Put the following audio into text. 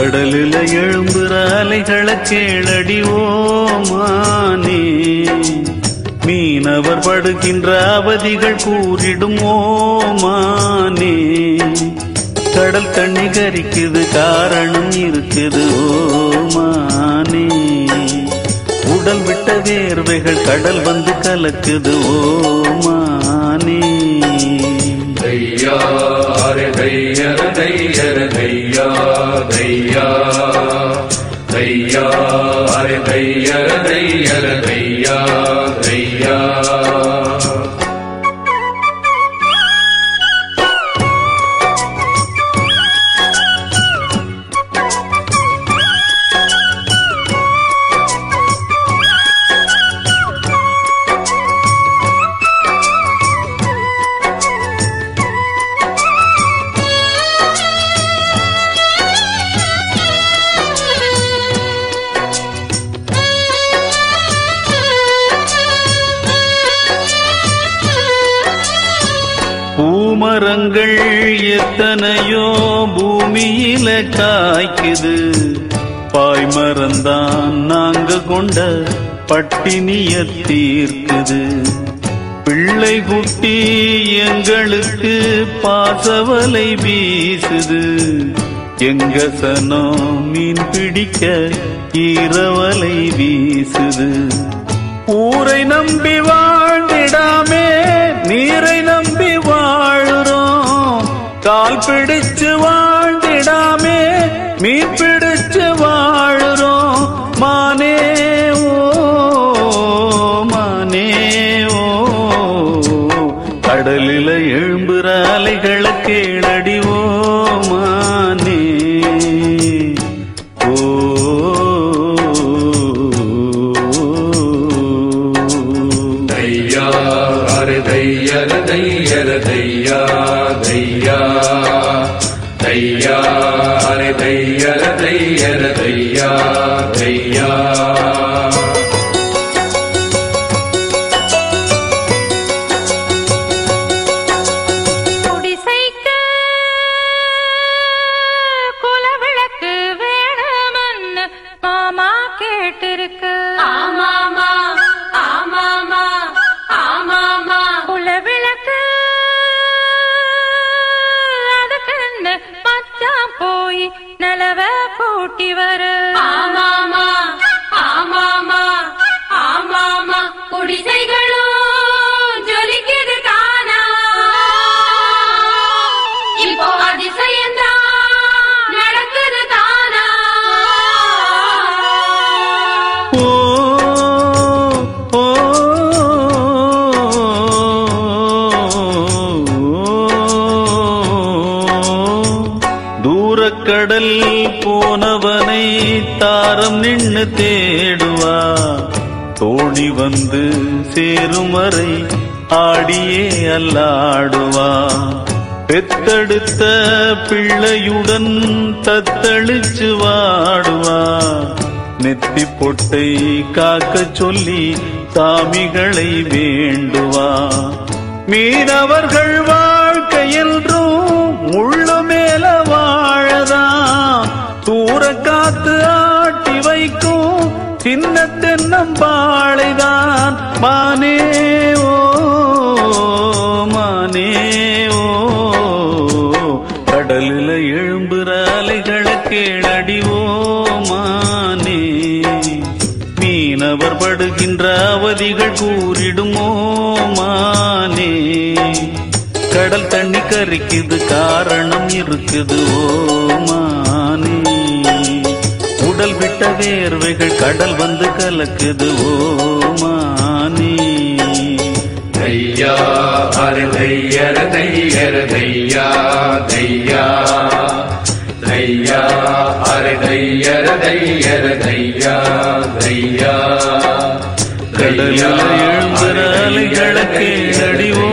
கடலில எழும்புற அலைகளை கேளடி ஓமானே மீனவர் படுகின்ற அவதிகள் கூறிடும் ஓமானே கடல் தண்ணி கரிக்குது காரணம் இருக்குது ஓமானே உடல் விட்ட வேர்வைகள் கடல் வந்து கலக்குது ஓமானே தையா தையர தையர தை தையா தையா அரே தையர தையர தையா தையா பூமரங்கள் எத்தனையோ பூமியில காய்க்குது. பாய்மரந்தான் நாங்க கொண்ட பட்டினிய தீர்க்குது. பிள்ளை குட்டி எங்களுக்கு பாசவலை வீசுது. எங்க சனோ மீன் பிடிக்க ஈரவலை வீசுது. ஊரை நம்பி வாழ்ந்திடாமே நீரை நம்பி பிடிச்சு வாழ்ந்திடாமே மீன் பிடிச்சு வாழுறோம் மானே ஓ மானே ஓ. கடலில எழும்புற அலைகளை கீழடி தையா அரே தையர தையர தையா தையா. குடிசைக்கு குலவிளக்கு வேணுமன்னு மாமா கேட்டிருக்க. நலவ போட்டி வரு. ஆமா தூரக்கடல் போனவனை தாரம் நின்று தேடுவா. தோணி வந்து சேரும் வரை ஆடியே அல்லாடுவா. பெத்தெடுத்த பிள்ளையுடன் தத்தளிச்சு வாடுவா. நெத்தி பொட்டை காக்க சொல்லி சாமிகளை வேண்டுவா. மீனவர்கள் வாழ்க்கையென்றும் முழு தூர காத்து ஆட்டி வைக்கும் சின்ன தென்னம்பாளைதான் மானே ஓ மானே ஓ. கடலில் எழும்புற அலைகளை கேளடிவோமானே மீனவர் படுகின்ற அவதிகள் கூறிடுமோ மானே. கடல் தண்ணி கரிக்குது காரணம் இருக்குது ஓ மானே. விட்ட வேர்வைகள் கடல் வந்து கலக்குது ஓ மானே. தையா அரே தையர தையர தையா தையா. தையா அரே தையர தையர தையா தையா. கடலில் எழும்புற ஓ